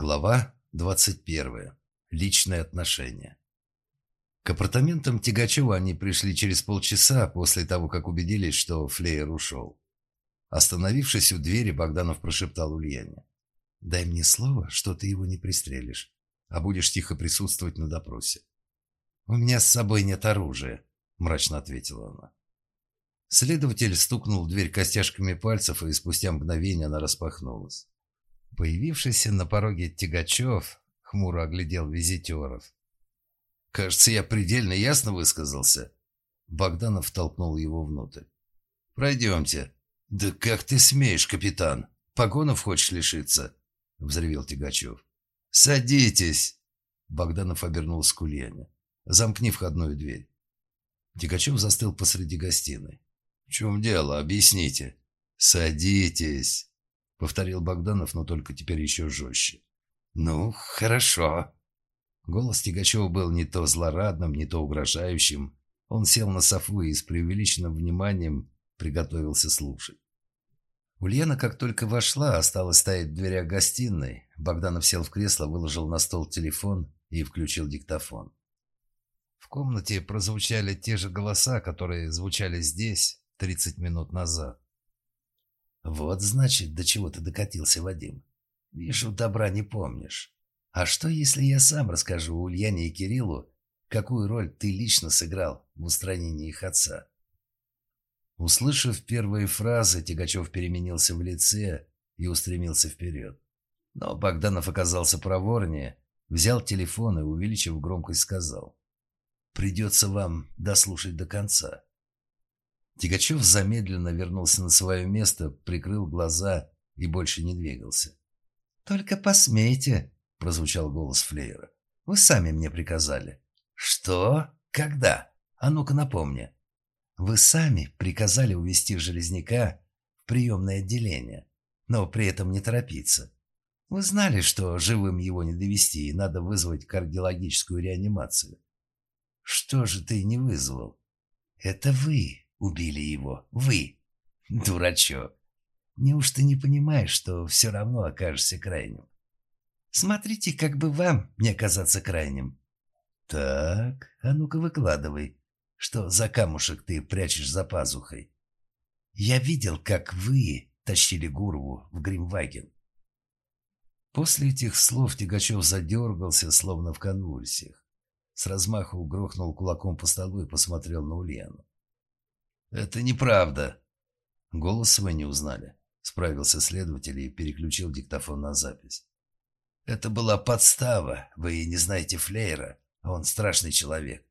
Глава 21. Личные отношения. К апартаментам Тягачева они пришли через полчаса после того, как убедились, что Флеер ушел. Остановившись у двери, Богданов прошептал Ульяне. «Дай мне слово, что ты его не пристрелишь, а будешь тихо присутствовать на допросе». «У меня с собой нет оружия», – мрачно ответила она. Следователь стукнул в дверь костяшками пальцев, и спустя мгновение она распахнулась. Появившийся на пороге Тягачев хмуро оглядел визитеров. «Кажется, я предельно ясно высказался». Богданов толкнул его внутрь. «Пройдемте». «Да как ты смеешь, капитан? Погонов хочешь лишиться?» — взревел Тягачев. «Садитесь!» Богданов обернулся к Ульяне. «Замкни входную дверь». Тягачев застыл посреди гостиной. «В чем дело? Объясните». «Садитесь!» — повторил Богданов, но только теперь еще жестче. «Ну, хорошо». Голос Тягачева был не то злорадным, не то угрожающим. Он сел на софу и с преувеличенным вниманием приготовился слушать. Ульяна, как только вошла, осталась стоять в дверях гостиной. Богданов сел в кресло, выложил на стол телефон и включил диктофон. В комнате прозвучали те же голоса, которые звучали здесь 30 минут назад. «Вот, значит, до чего ты докатился, Вадим. Вижу, добра не помнишь. А что, если я сам расскажу Ульяне и Кириллу, какую роль ты лично сыграл в устранении их отца?» Услышав первые фразы, Тягачев переменился в лице и устремился вперед. Но Богданов оказался проворнее, взял телефон и, увеличив громкость, сказал. «Придется вам дослушать до конца». Тягачев замедленно вернулся на свое место, прикрыл глаза и больше не двигался. «Только посмейте», — прозвучал голос Флеера. «Вы сами мне приказали». «Что? Когда? А ну-ка напомни». «Вы сами приказали увезти Железняка в приемное отделение, но при этом не торопиться. Вы знали, что живым его не довести и надо вызвать кардиологическую реанимацию. Что же ты не вызвал? Это вы убили его. Вы. Дурачок. Неужто не понимаешь, что все равно окажешься крайним? Смотрите, как бы вам не оказаться крайним. Так, а ну-ка выкладывай, что за камушек ты прячешь за пазухой. Я видел, как вы тащили Гурову в Гримваген. После этих слов Тягачев задергался, словно в конвульсиях. С размаху грохнул кулаком по столу и посмотрел на Ульяну. «Это неправда». «Голос вы не узнали», — справился следователь и переключил диктофон на запись. «Это была подстава. Вы не знаете Флейра, он страшный человек».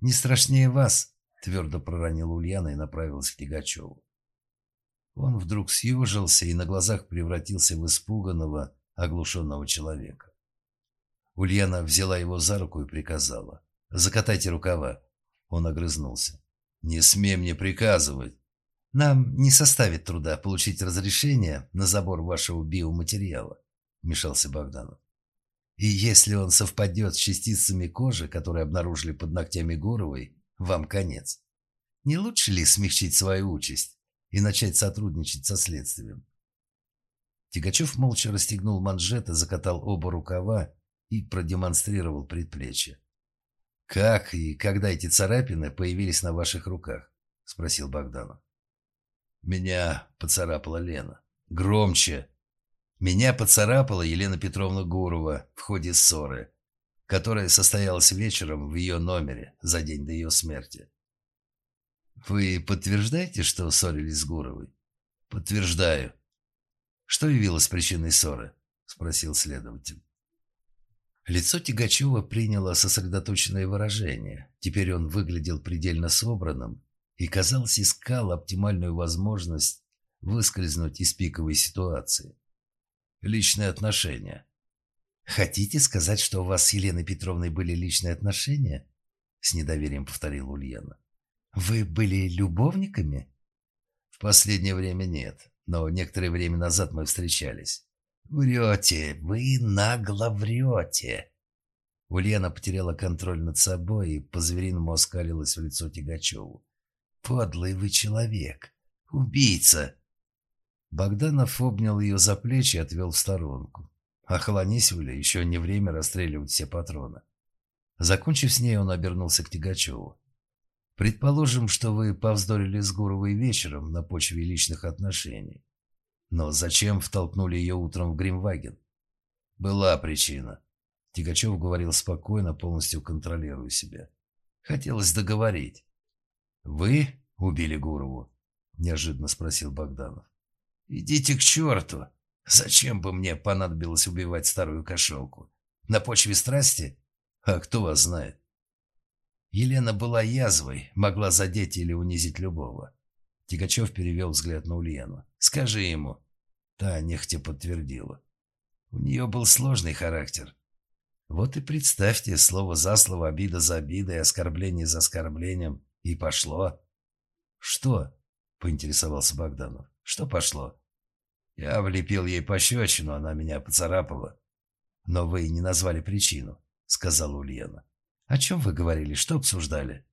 «Не страшнее вас», — твердо проронила Ульяна и направилась к Тягачеву. Он вдруг съежился и на глазах превратился в испуганного, оглушенного человека. Ульяна взяла его за руку и приказала. «Закатайте рукава». Он огрызнулся. «Не смей мне приказывать. Нам не составит труда получить разрешение на забор вашего биоматериала», – вмешался Богданов. «И если он совпадет с частицами кожи, которые обнаружили под ногтями Горовой, вам конец. Не лучше ли смягчить свою участь и начать сотрудничать со следствием?» Тягачев молча расстегнул манжеты, закатал оба рукава и продемонстрировал предплечье. «Как и когда эти царапины появились на ваших руках?» – спросил Богданов. «Меня поцарапала Лена. Громче!» «Меня поцарапала Елена Петровна Гурова в ходе ссоры, которая состоялась вечером в ее номере за день до ее смерти». «Вы подтверждаете, что ссорились с Гуровой?» «Подтверждаю». «Что явилось причиной ссоры?» – спросил следователь. Лицо Тягачева приняло сосредоточенное выражение. Теперь он выглядел предельно собранным и, казалось, искал оптимальную возможность выскользнуть из пиковой ситуации. Личные отношения. «Хотите сказать, что у вас с Еленой Петровной были личные отношения?» С недоверием повторила Ульяна. «Вы были любовниками?» «В последнее время нет, но некоторое время назад мы встречались». «Врете, вы нагло врете!» Ульяна потеряла контроль над собой и по-звериному оскалилась в лицо Тягачеву. «Подлый вы человек! Убийца!» Богданов обнял ее за плечи и отвел в сторонку. Охолонись, Уля, еще не время расстреливать все патроны. Закончив с ней, он обернулся к Тигачеву. Предположим, что вы повздорили с Гуровой вечером на почве личных отношений. Но зачем втолкнули ее утром в Гримваген? Была причина. Тигачев говорил спокойно, полностью контролируя себя. Хотелось договорить. «Вы убили Гурову?» – неожиданно спросил Богданов. «Идите к черту! Зачем бы мне понадобилось убивать старую кошелку? На почве страсти? А кто вас знает?» Елена была язвой, могла задеть или унизить любого. Тигачев перевел взгляд на Ульяну. «Скажи ему». Та нехотя подтвердила. У нее был сложный характер. Вот и представьте, слово за слово, обида за обидой, оскорбление за оскорблением. И пошло. «Что?» – поинтересовался Богданов. «Что пошло?» «Я влепил ей пощечину, она меня поцарапала». «Но вы не назвали причину», – сказала Ульяна. «О чем вы говорили? Что обсуждали?»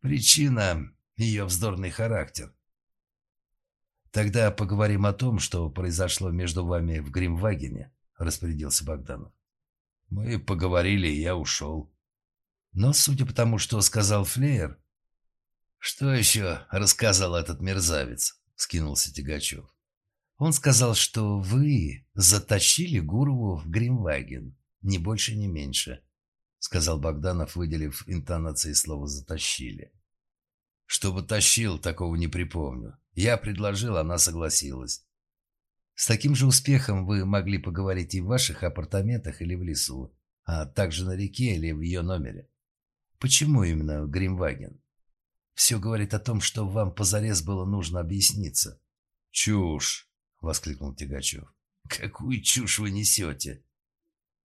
«Причина – ее вздорный характер». «Тогда поговорим о том, что произошло между вами в Гримвагене», – распорядился Богданов. Мы поговорили, и я ушел. Но, судя по тому, что сказал Флеер... «Что еще рассказал этот мерзавец?» — скинулся Тягачев. «Он сказал, что вы затащили Гурову в Гримваген. Ни больше, ни меньше», — сказал Богданов, выделив интонацией слова «затащили». «Чтобы тащил, такого не припомню. Я предложил, она согласилась. С таким же успехом вы могли поговорить и в ваших апартаментах или в лесу, а также на реке или в ее номере. Почему именно Гримваген? Все говорит о том, что вам позарез было нужно объясниться. «Чушь!» — воскликнул Тягачев. «Какую чушь вы несете?»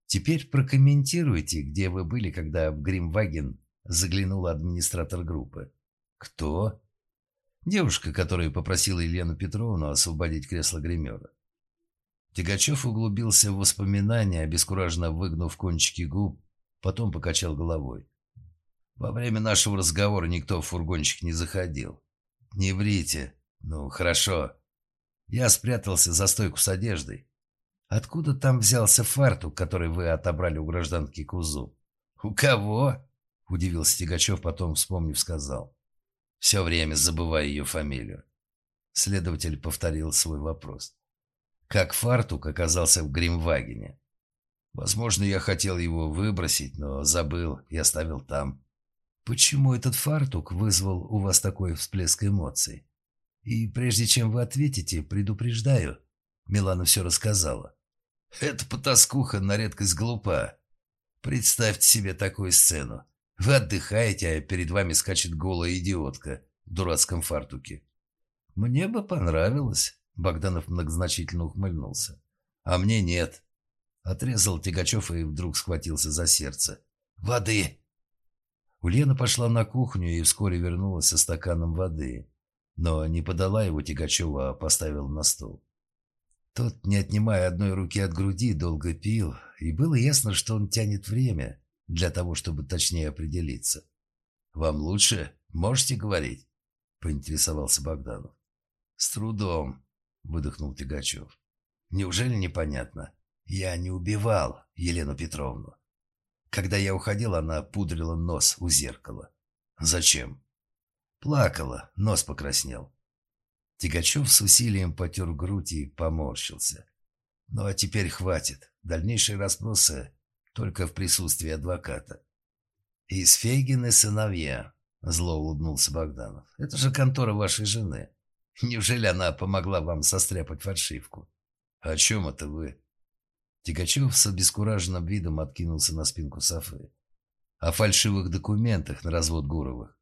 «Теперь прокомментируйте, где вы были, когда в Гримваген заглянула администратор группы». «Кто?» «Девушка, которая попросила Елену Петровну освободить кресло гримера. Тягачев углубился в воспоминания, обескураженно выгнув кончики губ, потом покачал головой. Во время нашего разговора никто в фургончик не заходил. Не врите. Ну, хорошо. Я спрятался за стойку с одеждой. Откуда там взялся фартук, который вы отобрали у гражданки Кузу? У кого? Удивился Тягачев, потом, вспомнив, сказал. Все время забываю ее фамилию. Следователь повторил свой вопрос как фартук оказался в Гримвагене. Возможно, я хотел его выбросить, но забыл и оставил там. Почему этот фартук вызвал у вас такой всплеск эмоций? И прежде чем вы ответите, предупреждаю. Милана все рассказала. Эта потаскуха на редкость глупа. Представьте себе такую сцену. Вы отдыхаете, а перед вами скачет голая идиотка в дурацком фартуке. Мне бы понравилось. Богданов многозначительно ухмыльнулся. «А мне нет». Отрезал Тягачев и вдруг схватился за сердце. «Воды!» Ульяна пошла на кухню и вскоре вернулась со стаканом воды, но не подала его Тягачеву, а поставила на стол. Тот, не отнимая одной руки от груди, долго пил, и было ясно, что он тянет время для того, чтобы точнее определиться. «Вам лучше? Можете говорить?» – поинтересовался Богданов. «С трудом», выдохнул Тягачев. Неужели непонятно? Я не убивал Елену Петровну. Когда я уходил, она пудрила нос у зеркала. Зачем? Плакала, нос покраснел. Тягачев с усилием потер грудь и поморщился. Ну а теперь хватит. Дальнейшие расспросы только в присутствии адвоката. «Из Фейгины сыновья», — зло улыбнулся Богданов. «Это же контора вашей жены. Неужели она помогла вам состряпать фальшивку? О чем это вы? Тягачев с обескураженным видом откинулся на спинку Софы. О фальшивых документах на развод Гуровых.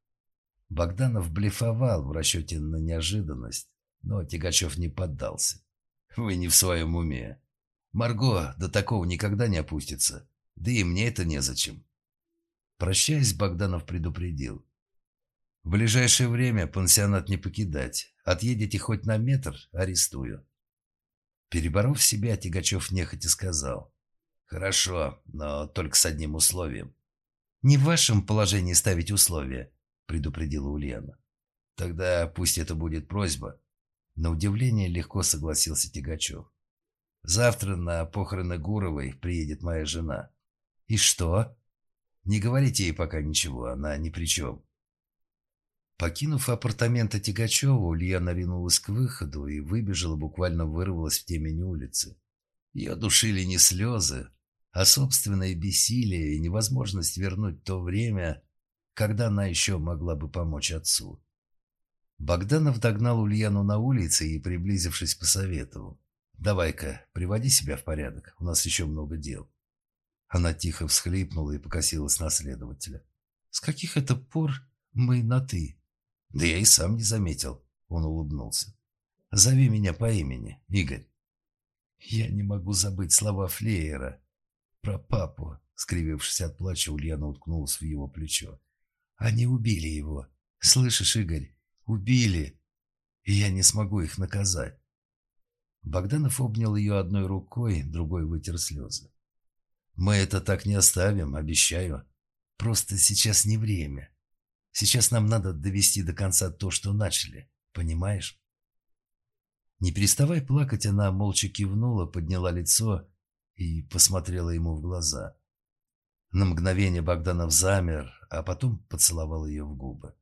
Богданов блефовал в расчете на неожиданность, но Тягачев не поддался. Вы не в своем уме. Марго до такого никогда не опустится. Да и мне это незачем. Прощаясь, Богданов предупредил. В ближайшее время пансионат не покидать. Отъедете хоть на метр, арестую. Переборов себя, Тягачев нехотя сказал. Хорошо, но только с одним условием. Не в вашем положении ставить условия, предупредила Ульяна. Тогда пусть это будет просьба. На удивление легко согласился Тягачев. Завтра на похороны Гуровой приедет моя жена». «И что?» «Не говорите ей пока ничего, она ни при чем». Покинув апартаменты Тягачева, Ульяна ринулась к выходу и выбежала, буквально вырвалась в темень улицы. Ее душили не слезы, а собственное бессилие и невозможность вернуть то время, когда она еще могла бы помочь отцу. Богданов догнал Ульяну на улице и, приблизившись, посоветовал. «Давай-ка, приводи себя в порядок, у нас еще много дел». Она тихо всхлипнула и покосилась на следователя. «С каких это пор мы на «ты»?» «Да я и сам не заметил», — он улыбнулся. «Зови меня по имени, Игорь». «Я не могу забыть слова Флеера про папу», — скривившись от плача, Ульяна уткнулась в его плечо. «Они убили его. Слышишь, Игорь, убили, и я не смогу их наказать». Богданов обнял ее одной рукой, другой вытер слезы. «Мы это так не оставим, обещаю. Просто сейчас не время. Сейчас нам надо довести до конца то, что начали. Понимаешь?» Не переставая плакать, она молча кивнула, подняла лицо и посмотрела ему в глаза. На мгновение Богданов замер, а потом поцеловал ее в губы.